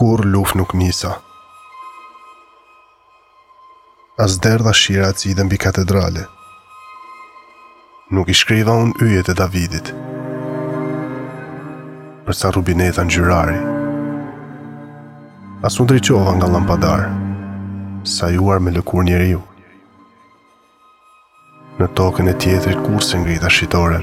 Kurrë luftë nuk nisa. As derdha shira acide mbi katedrale. Nuk i shkriva unë yjet e Davidit. Për sa rubineta ngjyrë ari. As u ndriçova nga llampadarë. Sajuar me lëkurë njeriu. Në tokën e tjetrit kurrë s'e ngrita shitore.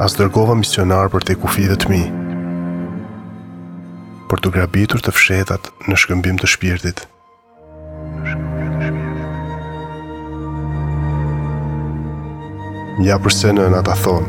As dërgova misionarë përtej kufijve të mi, për t'u grabitur të fshehtat në shkëmbim të shpirtit. Ja përse nënë ata thonë,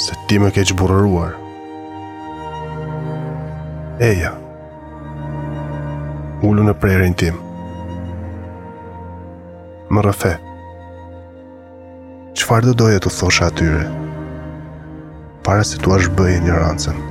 se ti më ke çburrëruar. Eja, Ulu në prehrin tim. Më rrëfe. Çfarë do doje t'u thosha atyre? Para se t'ua zhbëj injorancën.